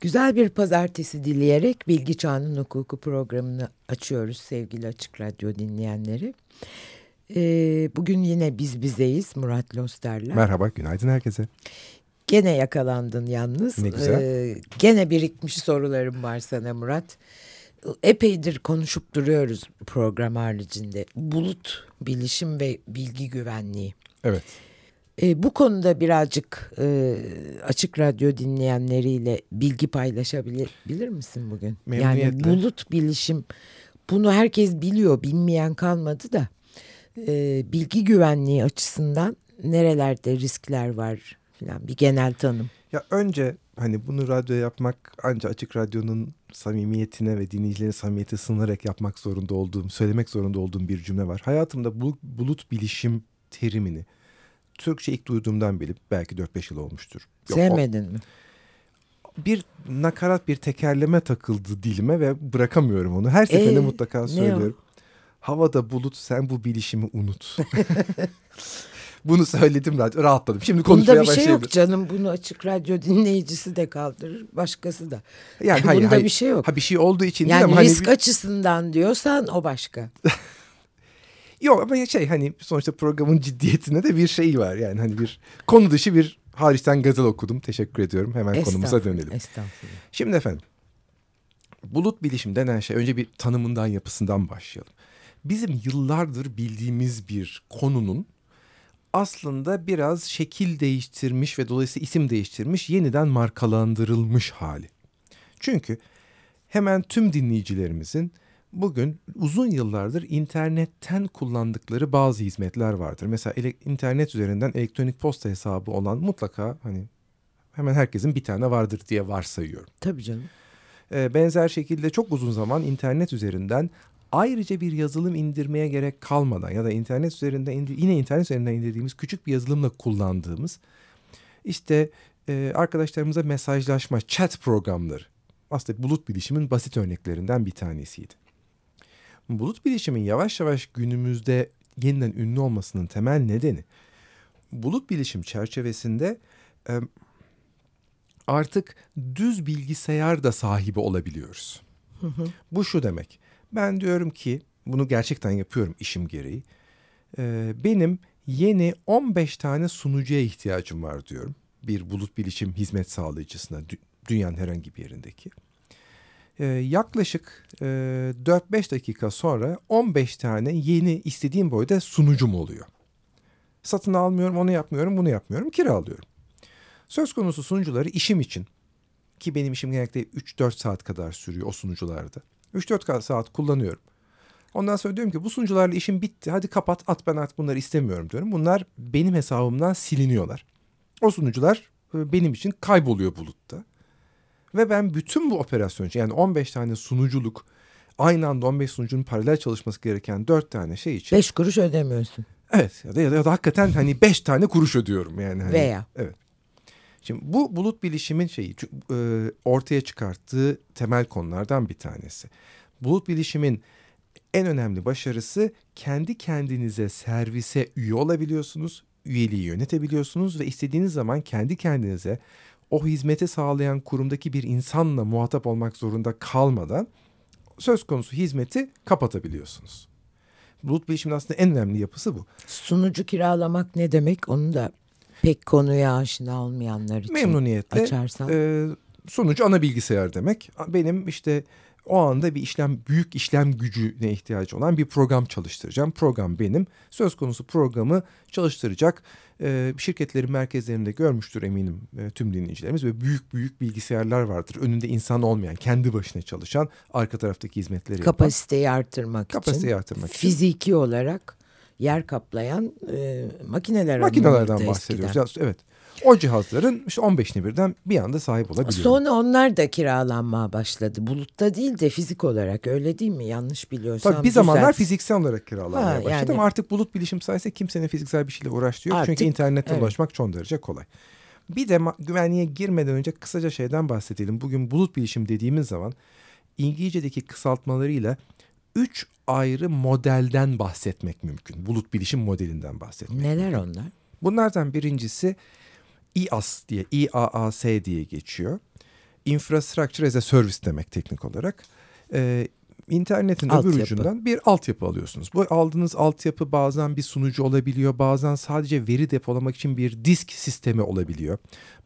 Güzel bir pazartesi dileyerek Bilgi Çağının Hukuku programını açıyoruz sevgili Açık Radyo dinleyenleri. Ee, bugün yine biz bizeyiz Murat Loster'le. Merhaba, günaydın herkese. Gene yakalandın yalnız. Ne güzel. Ee, gene birikmiş sorularım var sana Murat. Epeydir konuşup duruyoruz program haricinde. Bulut, bilişim ve bilgi güvenliği. Evet. E, bu konuda birazcık e, açık radyo dinleyenleriyle bilgi paylaşabilir bilir misin bugün? Yani bulut bilişim bunu herkes biliyor bilmeyen kalmadı da e, bilgi güvenliği açısından nerelerde riskler var falan bir genel tanım. Ya önce hani bunu radyo yapmak ancak açık radyonun samimiyetine ve dinleyicilerin samimiyeti sığınarak yapmak zorunda olduğum, söylemek zorunda olduğum bir cümle var. Hayatımda bulut, bulut bilişim terimini Türkçe ilk duyduğumdan beri belki 4-5 yıl olmuştur. Yok, Sevmedin o, mi? Bir nakarat bir tekerleme takıldı dilime ve bırakamıyorum onu. Her seferinde ee, mutlaka söylüyorum. Havada bulut sen bu bilişimi unut. Bunu söyledim rahatladım. Şimdi konuşmaya Bunda bir şey yok canım. Bunu açık radyo dinleyicisi de kaldırır. Başkası da. Yani hayır, Bunda hayır, bir şey yok. Ha bir şey olduğu için yani değil ama risk hani... açısından diyorsan o başka. Yok ama şey hani sonuçta programın ciddiyetine de bir şey var. Yani hani bir konu dışı bir hariçten gazel okudum. Teşekkür ediyorum. Hemen konumuza dönelim. Estağfurullah. Şimdi efendim bulut bilişim denen şey önce bir tanımından yapısından başlayalım. Bizim yıllardır bildiğimiz bir konunun aslında biraz şekil değiştirmiş ve dolayısıyla isim değiştirmiş yeniden markalandırılmış hali. Çünkü hemen tüm dinleyicilerimizin bugün uzun yıllardır internetten kullandıkları bazı hizmetler vardır. Mesela ele, internet üzerinden elektronik posta hesabı olan mutlaka hani hemen herkesin bir tane vardır diye varsayıyorum. Tabii canım. Ee, benzer şekilde çok uzun zaman internet üzerinden ayrıca bir yazılım indirmeye gerek kalmadan ya da internet üzerinden indir, yine internet üzerinden indirdiğimiz küçük bir yazılımla kullandığımız işte e, arkadaşlarımıza mesajlaşma, chat programları aslında bulut bilişimin basit örneklerinden bir tanesiydi. Bulut bilişimin yavaş yavaş günümüzde yeniden ünlü olmasının temel nedeni bulut bilişim çerçevesinde e, artık düz bilgisayar da sahibi olabiliyoruz. Hı hı. Bu şu demek. Ben diyorum ki bunu gerçekten yapıyorum işim gereği. E, benim yeni 15 tane sunucuya ihtiyacım var diyorum. Bir bulut bilişim hizmet sağlayıcısına dü dünyanın herhangi bir yerindeki. Ee, yaklaşık e, 4-5 dakika sonra 15 tane yeni istediğim boyda sunucum oluyor. Satın almıyorum, onu yapmıyorum, bunu yapmıyorum, kiralıyorum. Söz konusu sunucuları işim için ki benim işim genellikle 3-4 saat kadar sürüyor o sunucularda. 3-4 saat kullanıyorum. Ondan sonra diyorum ki bu sunucularla işim bitti. Hadi kapat at ben artık bunları istemiyorum diyorum. Bunlar benim hesabımdan siliniyorlar. O sunucular e, benim için kayboluyor bulutta. Ve ben bütün bu operasyon yani 15 tane sunuculuk aynı anda 15 sunucunun paralel çalışması gereken 4 tane şey için. 5 kuruş ödemiyorsun. Evet ya da, ya da, ya da hakikaten hani 5 tane kuruş ödüyorum yani. Hani, Veya. Evet. Şimdi bu bulut bilişimin şeyi e, ortaya çıkarttığı temel konulardan bir tanesi. Bulut bilişimin en önemli başarısı kendi kendinize servise üye olabiliyorsunuz, üyeliği yönetebiliyorsunuz ve istediğiniz zaman kendi kendinize o hizmeti sağlayan kurumdaki bir insanla muhatap olmak zorunda kalmadan söz konusu hizmeti kapatabiliyorsunuz. Bulut bilişimin aslında en önemli yapısı bu. Sunucu kiralamak ne demek onu da pek konuya aşina olmayanlar için Memnuniyetle, açarsan. E, sunucu ana bilgisayar demek. Benim işte o anda bir işlem büyük işlem gücüne ihtiyacı olan bir program çalıştıracağım. Program benim. Söz konusu programı çalıştıracak e, şirketlerin merkezlerinde görmüştür eminim e, tüm dinleyicilerimiz ve büyük büyük bilgisayarlar vardır. Önünde insan olmayan, kendi başına çalışan, arka taraftaki hizmetleri Kapasiteyi yapan. artırmak Kapasiteyi için. artırmak için. Fiziki olarak yer kaplayan e, makineler makinelerden bahsediyoruz. Ya, evet. O cihazların işte 15'ini birden bir anda sahip olabiliyor. Sonra onlar da kiralanmaya başladı. Bulutta değil de fizik olarak öyle değil mi? Yanlış biliyorsam. Tabii bir zamanlar fiziksel olarak kiralanmaya ha, başladı yani, ama artık bulut bilişim sayesinde kimsenin fiziksel bir şeyle uğraştığı yok. Artık, Çünkü internette evet. ulaşmak çok derece kolay. Bir de güvenliğe girmeden önce kısaca şeyden bahsedelim. Bugün bulut bilişim dediğimiz zaman İngilizce'deki kısaltmalarıyla üç ayrı modelden bahsetmek mümkün. Bulut bilişim modelinden bahsetmek Neler mümkün. onlar? Bunlardan birincisi IaaS diye, IaaS diye geçiyor. infrastructure as a service demek teknik olarak. E, internetin alt öbür ucundan bir altyapı alıyorsunuz. Bu aldığınız altyapı bazen bir sunucu olabiliyor. Bazen sadece veri depolamak için bir disk sistemi olabiliyor.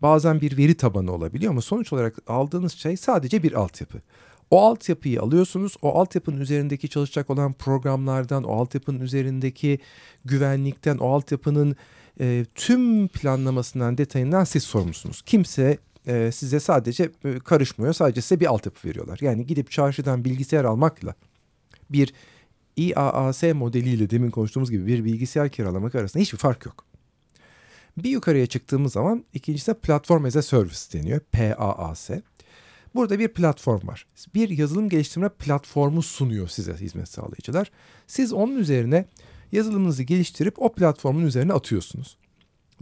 Bazen bir veri tabanı olabiliyor ama sonuç olarak aldığınız şey sadece bir altyapı. O altyapıyı alıyorsunuz. O altyapının üzerindeki çalışacak olan programlardan, o altyapının üzerindeki güvenlikten, o altyapının e, tüm planlamasından, detayından siz sorumlusunuz. Kimse e, size sadece e, karışmıyor. Sadece size bir altyapı veriyorlar. Yani gidip çarşıdan bilgisayar almakla bir IAAS modeliyle demin konuştuğumuz gibi bir bilgisayar kiralamak arasında hiçbir fark yok. Bir yukarıya çıktığımız zaman ikincisi Platform as a Service deniyor. PAAS. Burada bir platform var. Bir yazılım geliştirme platformu sunuyor size hizmet sağlayıcılar. Siz onun üzerine yazılımınızı geliştirip o platformun üzerine atıyorsunuz.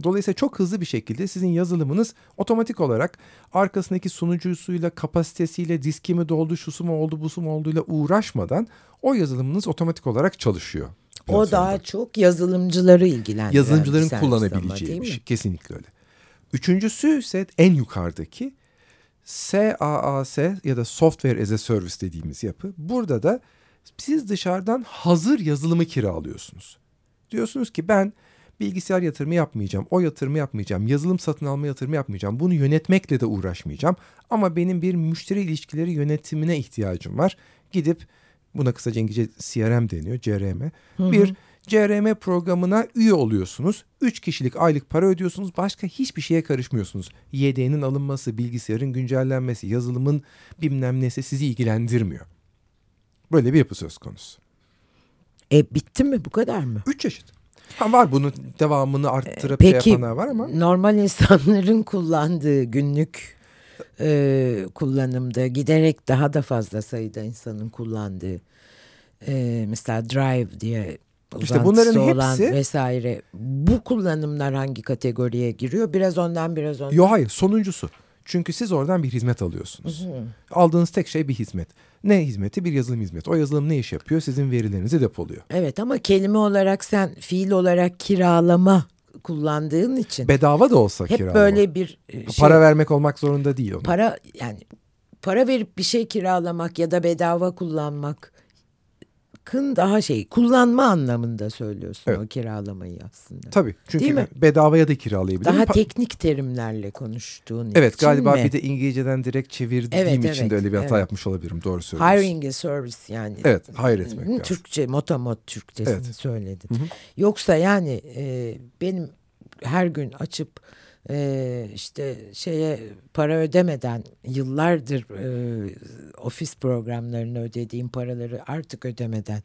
Dolayısıyla çok hızlı bir şekilde sizin yazılımınız otomatik olarak arkasındaki sunucusuyla, kapasitesiyle, diski mi doldu, şusu mu oldu, busu mu olduğuyla uğraşmadan o yazılımınız otomatik olarak çalışıyor. O daha çok yazılımcıları ilgilendiriyor. Yazılımcıların kullanabileceği bir şey. Kesinlikle öyle. Üçüncüsü ise en yukarıdaki SaaS ya da Software as a Service dediğimiz yapı. Burada da siz dışarıdan hazır yazılımı kiralıyorsunuz. Diyorsunuz ki ben bilgisayar yatırımı yapmayacağım, o yatırımı yapmayacağım, yazılım satın alma yatırımı yapmayacağım, bunu yönetmekle de uğraşmayacağım. Ama benim bir müşteri ilişkileri yönetimine ihtiyacım var. Gidip buna kısaca İngilizce CRM deniyor, CRM. Hı hı. Bir CRM programına üye oluyorsunuz. Üç kişilik aylık para ödüyorsunuz. Başka hiçbir şeye karışmıyorsunuz. YD'nin alınması, bilgisayarın güncellenmesi, yazılımın bilmem nesi sizi ilgilendirmiyor. Böyle bir yapı söz konusu. E bitti mi bu kadar mı? Üç çeşit. Ha var bunun devamını arttırıp Peki, şey yapanlar var ama. normal insanların kullandığı günlük e, kullanımda giderek daha da fazla sayıda insanın kullandığı e, mesela Drive diye işte bunların olan hepsi vesaire bu kullanımlar hangi kategoriye giriyor? Biraz ondan biraz ondan. Yok hayır sonuncusu. Çünkü siz oradan bir hizmet alıyorsunuz. Hı hı. Aldığınız tek şey bir hizmet. Ne hizmeti? Bir yazılım hizmeti. O yazılım ne iş yapıyor? Sizin verilerinizi depoluyor. Evet ama kelime olarak sen fiil olarak kiralama kullandığın için. Bedava da olsa hep kiralama. böyle bir e, şey. Para vermek olmak zorunda değil onun. Para yani para verip bir şey kiralamak ya da bedava kullanmak hakkın daha şey kullanma anlamında söylüyorsun evet. o kiralamayı aslında. Tabii çünkü Değil mi? bedavaya da kiralayabilir. Daha teknik terimlerle konuştuğun evet, için galiba mi? bir de İngilizceden direkt çevirdiğim evet, için evet, de öyle bir hata evet. yapmış olabilirim. Doğru söylüyorsun. Hiring a service yani. Evet hire etmek. Hı, Türkçe motomot Türkçesini evet. söyledin. Hı hı. Yoksa yani e, benim her gün açıp e, işte şeye para ödemeden yıllardır e, ofis programlarını ödediğim paraları artık ödemeden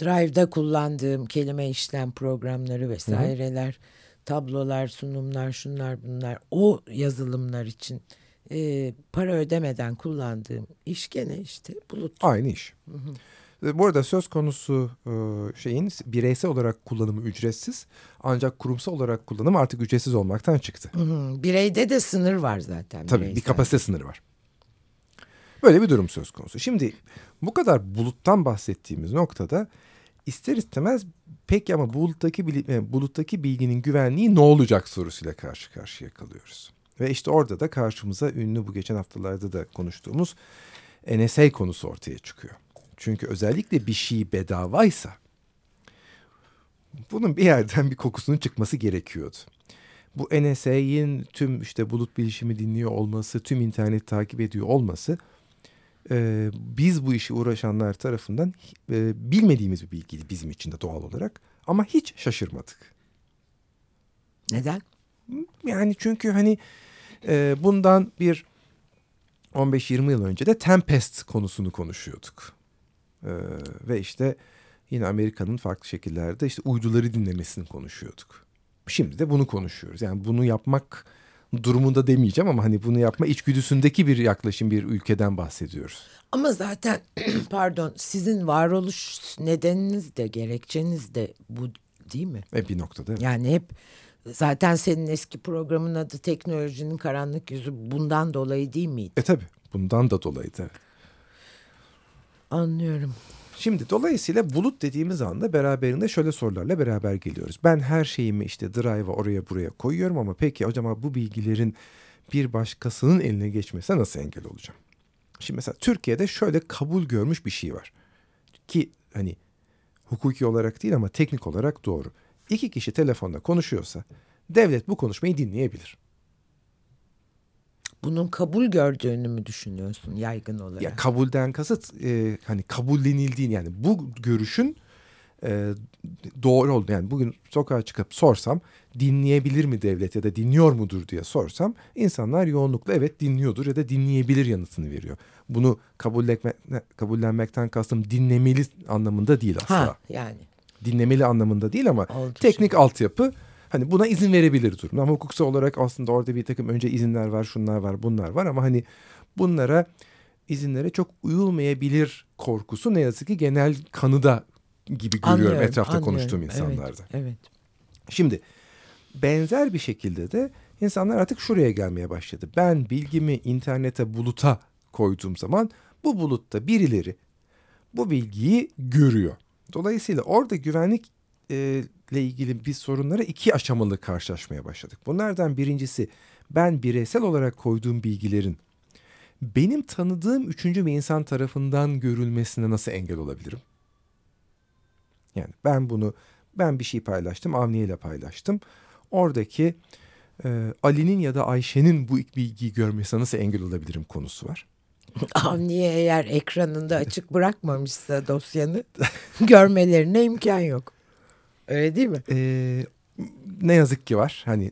Drive'da kullandığım kelime işlem programları vesaireler, hı hı. tablolar, sunumlar, şunlar bunlar o yazılımlar için e, para ödemeden kullandığım iş gene işte bulut. Aynı iş. Hı hı. Bu arada söz konusu e, şeyin bireysel olarak kullanımı ücretsiz ancak kurumsal olarak kullanım artık ücretsiz olmaktan çıktı. Bireyde de sınır var zaten. Tabii bireysel. bir kapasite sınırı var. Böyle bir durum söz konusu. Şimdi bu kadar buluttan bahsettiğimiz noktada ister istemez peki ama buluttaki e, buluttaki bilginin güvenliği ne olacak sorusuyla karşı karşıya kalıyoruz. Ve işte orada da karşımıza ünlü bu geçen haftalarda da konuştuğumuz NSA konusu ortaya çıkıyor. Çünkü özellikle bir şey bedavaysa bunun bir yerden bir kokusunun çıkması gerekiyordu. Bu NSA'in tüm işte bulut bilişimi dinliyor olması, tüm internet takip ediyor olması e, biz bu işi uğraşanlar tarafından e, bilmediğimiz bir bilgiydi bizim için de doğal olarak. Ama hiç şaşırmadık. Neden? Yani çünkü hani e, bundan bir 15-20 yıl önce de Tempest konusunu konuşuyorduk. Ee, ve işte yine Amerika'nın farklı şekillerde işte uyduları dinlemesini konuşuyorduk. Şimdi de bunu konuşuyoruz. Yani bunu yapmak durumunda demeyeceğim ama hani bunu yapma içgüdüsündeki bir yaklaşım bir ülkeden bahsediyoruz. Ama zaten pardon sizin varoluş nedeniniz de gerekçeniz de bu değil mi? E bir noktada. Evet. Yani hep zaten senin eski programın adı teknolojinin karanlık yüzü bundan dolayı değil miydi? E tabi bundan da dolayıydı. Anlıyorum. Şimdi dolayısıyla bulut dediğimiz anda beraberinde şöyle sorularla beraber geliyoruz. Ben her şeyimi işte drive'a oraya buraya koyuyorum ama peki hocam bu bilgilerin bir başkasının eline geçmesine nasıl engel olacağım? Şimdi mesela Türkiye'de şöyle kabul görmüş bir şey var. Ki hani hukuki olarak değil ama teknik olarak doğru. İki kişi telefonda konuşuyorsa devlet bu konuşmayı dinleyebilir. Bunun kabul gördüğünü mü düşünüyorsun yaygın olarak? Ya kabulden kasıt e, hani kabullenildiğini yani bu görüşün e, doğru oldu. Yani bugün sokağa çıkıp sorsam dinleyebilir mi devlet ya da dinliyor mudur diye sorsam insanlar yoğunlukla evet dinliyordur ya da dinleyebilir yanıtını veriyor. Bunu kabullenmek, kabullenmekten kastım dinlemeli anlamında değil aslında. Ha, yani. Dinlemeli anlamında değil ama Oldukça. teknik altyapı hani buna izin verebilir durum. Ama hukuksal olarak aslında orada bir takım önce izinler var, şunlar var, bunlar var ama hani bunlara izinlere çok uyulmayabilir korkusu ne yazık ki genel kanıda gibi görüyorum anlıyorum, etrafta anlıyorum. konuştuğum insanlarda. Evet, evet. Şimdi benzer bir şekilde de insanlar artık şuraya gelmeye başladı. Ben bilgimi internete buluta koyduğum zaman bu bulutta birileri bu bilgiyi görüyor. Dolayısıyla orada güvenlik e, ile ilgili bir sorunlara iki aşamalı karşılaşmaya başladık. Bunlardan birincisi ben bireysel olarak koyduğum bilgilerin benim tanıdığım üçüncü bir insan tarafından görülmesine nasıl engel olabilirim? Yani ben bunu ben bir şey paylaştım Avniye ile paylaştım. Oradaki e, Ali'nin ya da Ayşe'nin bu bilgiyi görmesine nasıl engel olabilirim konusu var. Avniye eğer ekranında açık bırakmamışsa dosyanı görmelerine imkan yok. Öyle değil mi? Ee, ne yazık ki var. Hani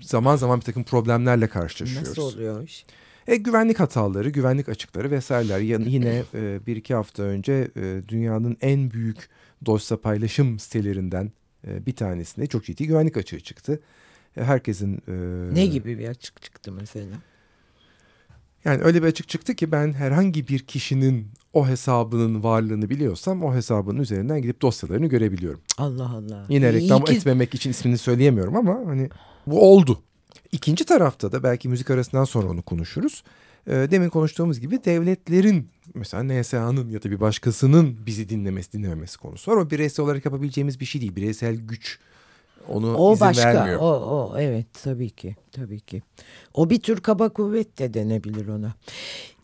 zaman zaman bir takım problemlerle karşılaşıyoruz. Nasıl oluyor iş? E, güvenlik hataları, güvenlik açıkları vesaireler. Yani yine e, bir iki hafta önce e, dünyanın en büyük dosya paylaşım sitelerinden e, bir tanesinde çok ciddi güvenlik açığı çıktı. E, herkesin... E, ne gibi bir açık çıktı mesela? Yani öyle bir açık çıktı ki ben herhangi bir kişinin o hesabının varlığını biliyorsam o hesabın üzerinden gidip dosyalarını görebiliyorum. Allah Allah. Yine reklam ki... etmemek için ismini söyleyemiyorum ama hani bu oldu. İkinci tarafta da belki müzik arasından sonra onu konuşuruz. E, demin konuştuğumuz gibi devletlerin mesela NSA'nın ya da bir başkasının bizi dinlemesi dinlememesi konusu var. O bireysel olarak yapabileceğimiz bir şey değil. Bireysel güç onu o izin başka, vermiyor. O, o evet tabii ki tabii ki. O bir tür kaba kuvvet de denebilir ona.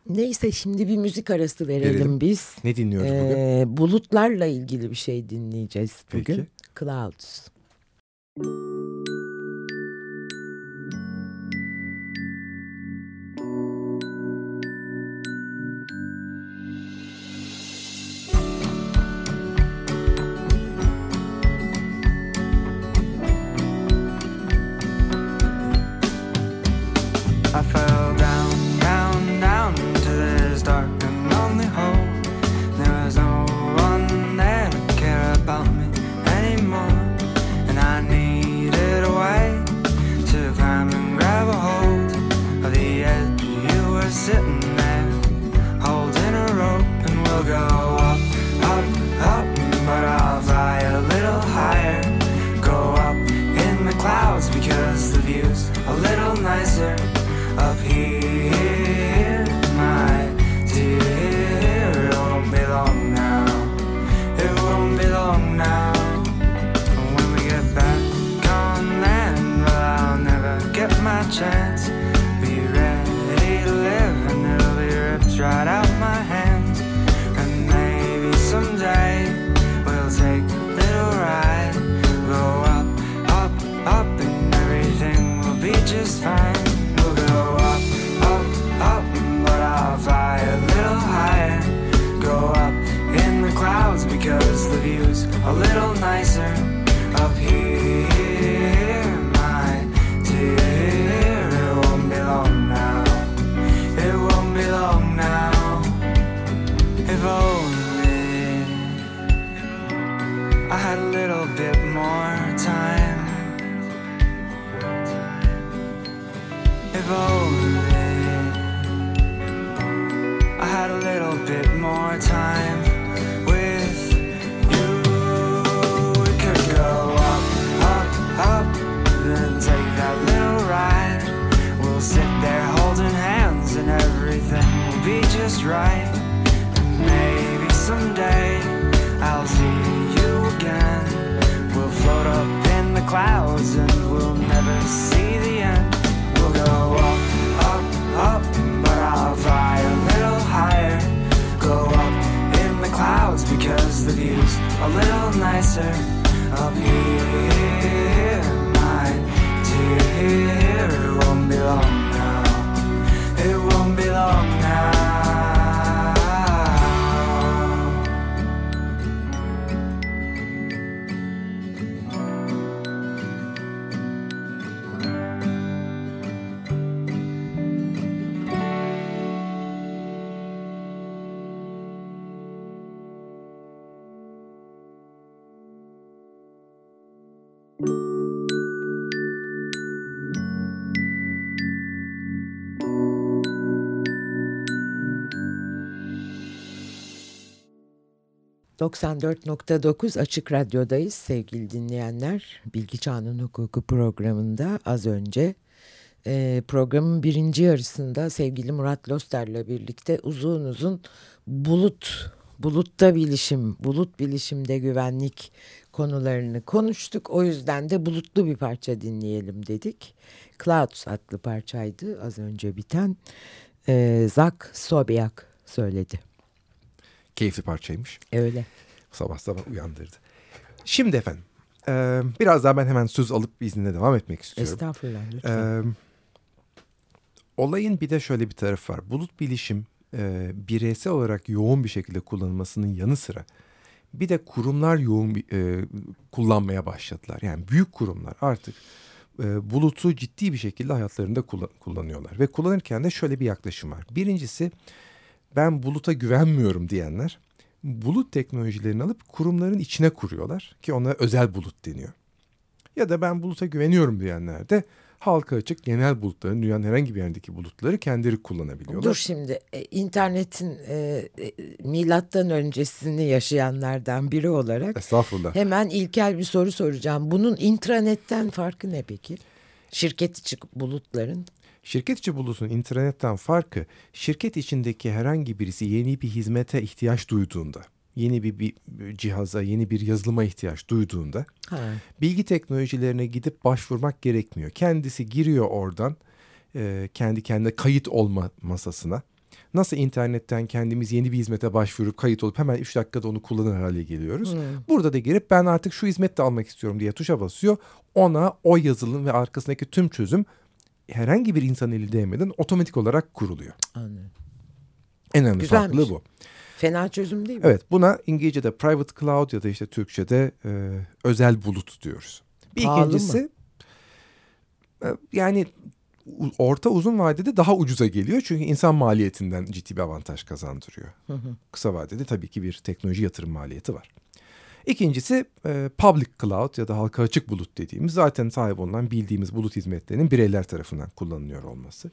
Neyse şimdi bir müzik arası verelim, verelim. biz. Ne dinliyoruz ee, bugün? Bulutlarla ilgili bir şey dinleyeceğiz bugün. Peki. Clouds. clouds had a little bit more time with you, we could go up, up, up, then take that little ride. We'll sit there holding hands and everything will be just right. And maybe someday I'll see you again. We'll float up in the clouds and a little nicer up here, my dear. It won't be long now. It won't be long now. 94.9 Açık Radyo'dayız sevgili dinleyenler. Bilgi Çağının Hukuku programında az önce e, programın birinci yarısında sevgili Murat Loster'le birlikte uzun uzun bulut, bulutta bilişim, bulut bilişimde güvenlik konularını konuştuk. O yüzden de bulutlu bir parça dinleyelim dedik. Clouds adlı parçaydı az önce biten. E, Zak Sobiak söyledi. Keyifli parçaymış. Öyle. Sabah sabah uyandırdı. Şimdi efendim e, biraz daha ben hemen söz alıp iznine devam etmek istiyorum. Estağfurullah lütfen. E, olayın bir de şöyle bir tarafı var. Bulut bilişim e, bireysel olarak yoğun bir şekilde kullanılmasının yanı sıra bir de kurumlar yoğun e, kullanmaya başladılar. Yani büyük kurumlar artık e, bulutu ciddi bir şekilde hayatlarında kullan, kullanıyorlar. Ve kullanırken de şöyle bir yaklaşım var. Birincisi ben buluta güvenmiyorum diyenler bulut teknolojilerini alıp kurumların içine kuruyorlar ki ona özel bulut deniyor. Ya da ben buluta güveniyorum diyenler de halka açık genel bulutların dünyanın herhangi bir yerindeki bulutları kendileri kullanabiliyorlar. Dur şimdi e, internetin e, e, milattan öncesini yaşayanlardan biri olarak Estağfurullah. hemen ilkel bir soru soracağım. Bunun intranetten farkı ne peki? Şirket içi bulutların. Şirket içi bulutun internetten farkı şirket içindeki herhangi birisi yeni bir hizmete ihtiyaç duyduğunda yeni bir, bir cihaza, yeni bir yazılıma ihtiyaç duyduğunda ha. bilgi teknolojilerine gidip başvurmak gerekmiyor. Kendisi giriyor oradan e, kendi kendine kayıt olma masasına. Nasıl internetten kendimiz yeni bir hizmete başvurup kayıt olup hemen 3 dakikada onu kullanır hale geliyoruz. Hmm. Burada da girip ben artık şu hizmeti de almak istiyorum diye tuşa basıyor. Ona o yazılım ve arkasındaki tüm çözüm herhangi bir insan eli değmeden otomatik olarak kuruluyor. Anladım. En önemli Güzelmiş. farklı bu. Fena çözüm değil mi? Evet buna İngilizce'de private cloud ya da işte Türkçe'de e, özel bulut diyoruz. Bir Pahalı ikincisi mı? E, yani orta uzun vadede daha ucuza geliyor. Çünkü insan maliyetinden ciddi bir avantaj kazandırıyor. Hı hı. Kısa vadede tabii ki bir teknoloji yatırım maliyeti var. İkincisi e, public cloud ya da halka açık bulut dediğimiz zaten sahip olunan bildiğimiz bulut hizmetlerinin bireyler tarafından kullanılıyor olması.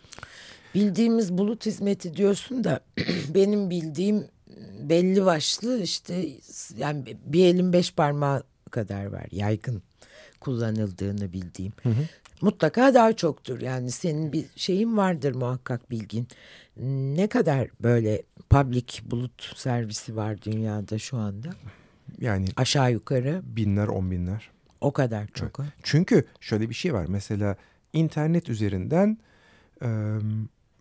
Bildiğimiz bulut hizmeti diyorsun da benim bildiğim belli başlı işte yani bir elin beş parmağı kadar var yaygın kullanıldığını bildiğim. Hı hı. Mutlaka daha çoktur yani senin bir şeyin vardır muhakkak bilgin. Ne kadar böyle public bulut servisi var dünyada şu anda? Yani aşağı yukarı binler on binler. O kadar çok. Evet. Çünkü şöyle bir şey var mesela internet üzerinden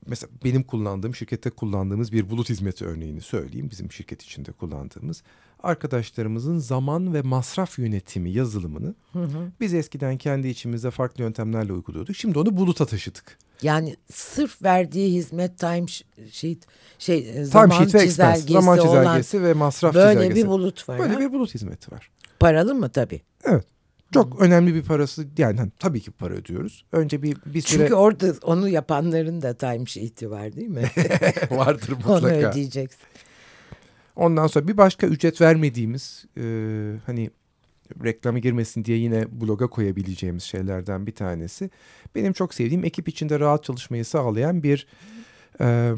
mesela benim kullandığım şirkette kullandığımız bir bulut hizmeti örneğini söyleyeyim. Bizim şirket içinde kullandığımız arkadaşlarımızın zaman ve masraf yönetimi yazılımını hı hı. biz eskiden kendi içimizde farklı yöntemlerle uyguluyorduk. Şimdi onu buluta taşıdık. Yani sırf verdiği hizmet time sheet şey e, zaman time sheet çizelgesi, zaman çizelgesi olan ve masraf böyle çizelgesi. Böyle bir bulut var. Böyle ha? bir bulut hizmeti var. Paralı mı tabii? Evet. Çok hmm. önemli bir parası yani hani, tabii ki para ödüyoruz. Önce bir bir süre... Çünkü orada onu yapanların da time sheet'i var değil mi? Vardır mutlaka. Onu ödeyeceksin. Ondan sonra bir başka ücret vermediğimiz e, hani reklamı girmesin diye yine bloga koyabileceğimiz şeylerden bir tanesi. Benim çok sevdiğim ekip içinde rahat çalışmayı sağlayan bir e,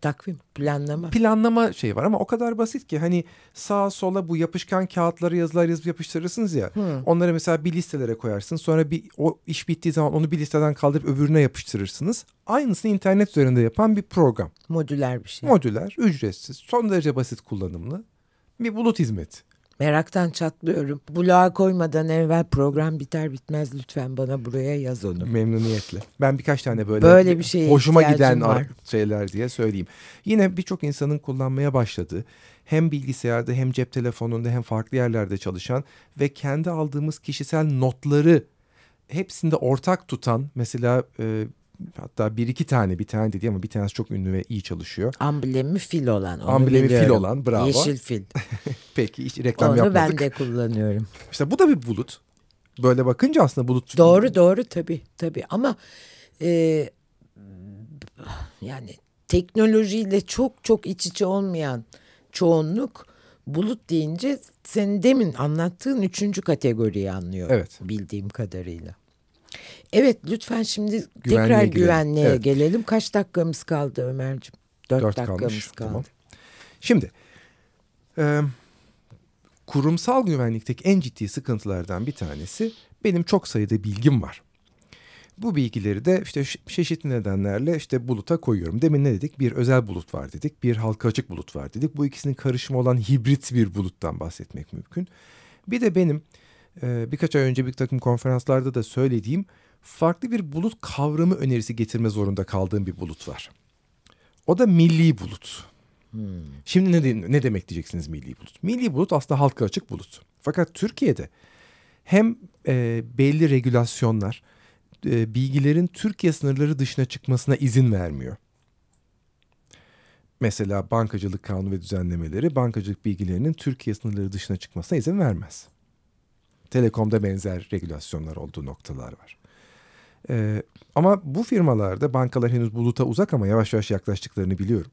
Takvim, planlama. Planlama şey var ama o kadar basit ki hani sağa sola bu yapışkan kağıtları yazılar yazıp yapıştırırsınız ya. Hmm. Onları mesela bir listelere koyarsınız. Sonra bir o iş bittiği zaman onu bir listeden kaldırıp öbürüne yapıştırırsınız. Aynısını internet üzerinde yapan bir program. Modüler bir şey. Modüler, ücretsiz, son derece basit kullanımlı bir bulut hizmeti. Meraktan çatlıyorum. Bulağa koymadan evvel program biter bitmez lütfen bana buraya yaz onu. Memnuniyetle. Ben birkaç tane böyle, böyle bir şeye hoşuma giden var. şeyler diye söyleyeyim. Yine birçok insanın kullanmaya başladığı hem bilgisayarda hem cep telefonunda hem farklı yerlerde çalışan ve kendi aldığımız kişisel notları hepsinde ortak tutan mesela e, hatta bir iki tane bir tane dedi ama bir tanesi çok ünlü ve iyi çalışıyor. Amblemi fil olan. Onu Amblemi biliyorum. fil olan bravo. Yeşil fil. Peki hiç reklam onu yapmadık. Onu ben de kullanıyorum. İşte bu da bir bulut. Böyle bakınca aslında bulut. Doğru doğru tabii tabii ama e, yani teknolojiyle çok çok iç içe olmayan çoğunluk bulut deyince senin demin anlattığın üçüncü kategoriyi anlıyor. Evet. Bildiğim kadarıyla. Evet lütfen şimdi güvenliğe tekrar güvenliğe evet. gelelim. Kaç dakikamız kaldı Ömerciğim? Dört, Dört dakikamız kalmış. kaldı. Tamam. Şimdi e, kurumsal güvenlikteki en ciddi sıkıntılardan bir tanesi benim çok sayıda bilgim var. Bu bilgileri de işte çeşitli nedenlerle işte buluta koyuyorum. Demin ne dedik? Bir özel bulut var dedik. Bir halka açık bulut var dedik. Bu ikisinin karışımı olan hibrit bir buluttan bahsetmek mümkün. Bir de benim birkaç ay önce bir takım konferanslarda da söylediğim farklı bir bulut kavramı önerisi getirme zorunda kaldığım bir bulut var. O da milli bulut. Hmm. Şimdi ne, ne demek diyeceksiniz milli bulut? Milli bulut aslında halka açık bulut. Fakat Türkiye'de hem e, belli regülasyonlar e, bilgilerin Türkiye sınırları dışına çıkmasına izin vermiyor. Mesela bankacılık kanunu ve düzenlemeleri bankacılık bilgilerinin Türkiye sınırları dışına çıkmasına izin vermez. Telekom'da benzer regülasyonlar olduğu noktalar var. Ee, ama bu firmalarda bankalar henüz buluta uzak ama yavaş yavaş yaklaştıklarını biliyorum.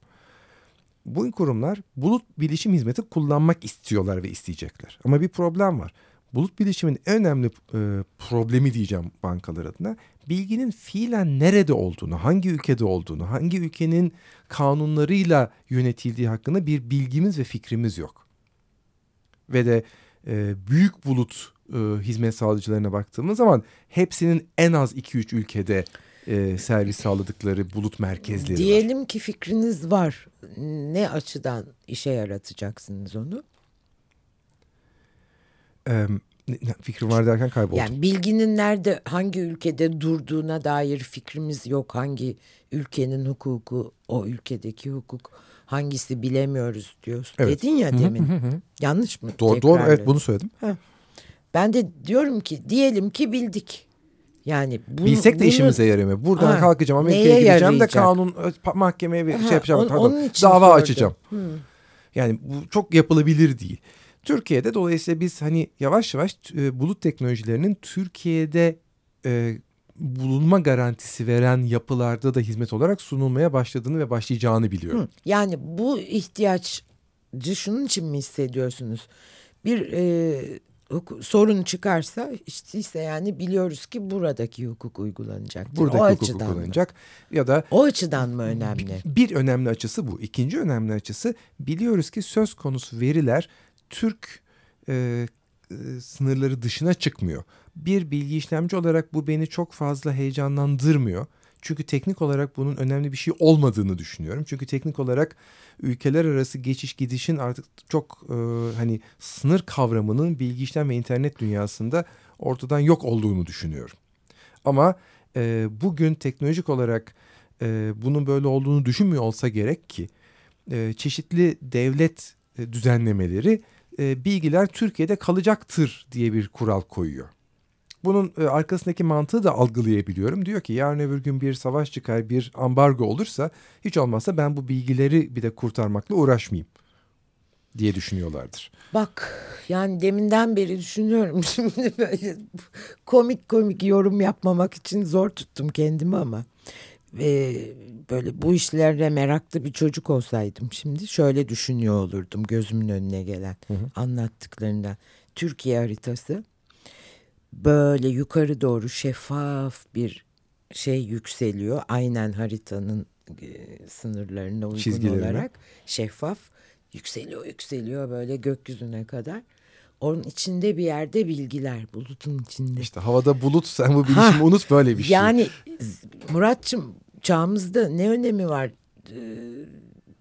Bu kurumlar bulut bilişim hizmeti kullanmak istiyorlar ve isteyecekler. Ama bir problem var. Bulut bilişimin en önemli e, problemi diyeceğim bankalar adına bilginin fiilen nerede olduğunu, hangi ülkede olduğunu, hangi ülkenin kanunlarıyla yönetildiği hakkında bir bilgimiz ve fikrimiz yok. Ve de e, büyük bulut e, hizmet sağlayıcılarına baktığımız zaman hepsinin en az 2-3 ülkede e, servis sağladıkları bulut merkezleri Diyelim var. ki fikriniz var. Ne açıdan işe yaratacaksınız onu? Ee, fikrim var derken kayboldu. Yani bilginin nerede hangi ülkede durduğuna dair fikrimiz yok. Hangi ülkenin hukuku o ülkedeki hukuk hangisi bilemiyoruz diyorsun. Evet. Dedin ya demin. Yanlış mı? Doğru, doğru evet bunu söyledim. Ha. Ben de diyorum ki diyelim ki bildik. Yani bunu, Bilsek de bunu, işimize yaramıyor. Buradan ha, kalkacağım Amerika'ya gideceğim de kanun mahkemeye bir ha, şey yapacağım. On, pardon, dava sordum. açacağım. Hmm. Yani bu çok yapılabilir değil. Türkiye'de dolayısıyla biz hani yavaş yavaş e, bulut teknolojilerinin Türkiye'de e, bulunma garantisi veren yapılarda da hizmet olarak sunulmaya başladığını ve başlayacağını biliyorum. Hı, yani bu ihtiyaç şunun için mi hissediyorsunuz? Bir e, sorun çıkarsa işte yani biliyoruz ki buradaki hukuk uygulanacak. Buradaki o hukuk uygulanacak mı? ya da o açıdan mı önemli? Bir önemli açısı bu. İkinci önemli açısı biliyoruz ki söz konusu veriler Türk e, e, sınırları dışına çıkmıyor. Bir bilgi işlemci olarak bu beni çok fazla heyecanlandırmıyor. Çünkü teknik olarak bunun önemli bir şey olmadığını düşünüyorum. Çünkü teknik olarak ülkeler arası geçiş gidişin artık çok e, hani sınır kavramının bilgi işlem ve internet dünyasında ortadan yok olduğunu düşünüyorum. Ama e, bugün teknolojik olarak e, bunun böyle olduğunu düşünmüyor olsa gerek ki e, çeşitli devlet e, düzenlemeleri e, bilgiler Türkiye'de kalacaktır diye bir kural koyuyor. Bunun e, arkasındaki mantığı da algılayabiliyorum. Diyor ki yarın öbür gün bir savaş çıkar, bir ambargo olursa hiç olmazsa ben bu bilgileri bir de kurtarmakla uğraşmayayım diye düşünüyorlardır. Bak yani deminden beri düşünüyorum şimdi böyle komik komik yorum yapmamak için zor tuttum kendimi ama e, böyle bu işlerle meraklı bir çocuk olsaydım şimdi şöyle düşünüyor olurdum gözümün önüne gelen hı hı. anlattıklarından. Türkiye haritası böyle yukarı doğru şeffaf bir şey yükseliyor. Aynen haritanın e, sınırlarına uygun Çizgilerine. olarak şeffaf yükseliyor yükseliyor böyle gökyüzüne kadar. Onun içinde bir yerde bilgiler bulutun içinde. İşte havada bulut sen bu bilişimi ha, unut böyle bir şey. Yani Muratçım çağımızda ne önemi var e,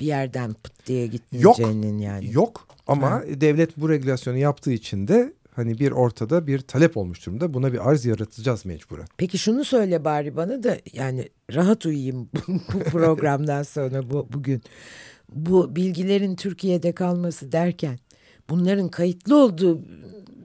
bir yerden pıt diye gitmeyeceğinin yani. Yok ama ha. devlet bu regülasyonu yaptığı için de hani bir ortada bir talep olmuş durumda. Buna bir arz yaratacağız mecburen. Peki şunu söyle bari bana da yani rahat uyuyayım bu programdan sonra bu bugün. Bu bilgilerin Türkiye'de kalması derken bunların kayıtlı olduğu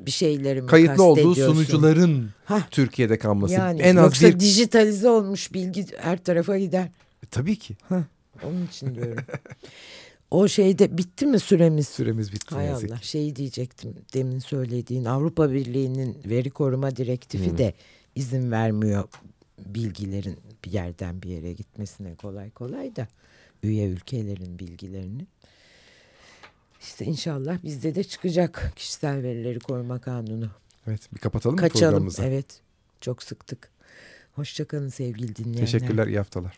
bir şeyleri mi Kayıtlı olduğu sunucuların Hah. Türkiye'de kalması. Yani, en az yoksa bir... dijitalize olmuş bilgi her tarafa gider. E, tabii ki. Hah, onun için diyorum. o şeyde bitti mi süremiz? Süremiz bitti. Hay Allah şeyi diyecektim demin söylediğin Avrupa Birliği'nin veri koruma direktifi hmm. de izin vermiyor bilgilerin bir yerden bir yere gitmesine kolay kolay da üye ülkelerin bilgilerini. İşte inşallah bizde de çıkacak kişisel verileri koruma kanunu. Evet bir kapatalım Kaçalım. mı programımızı? Evet çok sıktık. Hoşçakalın sevgili dinleyenler. Teşekkürler iyi haftalar.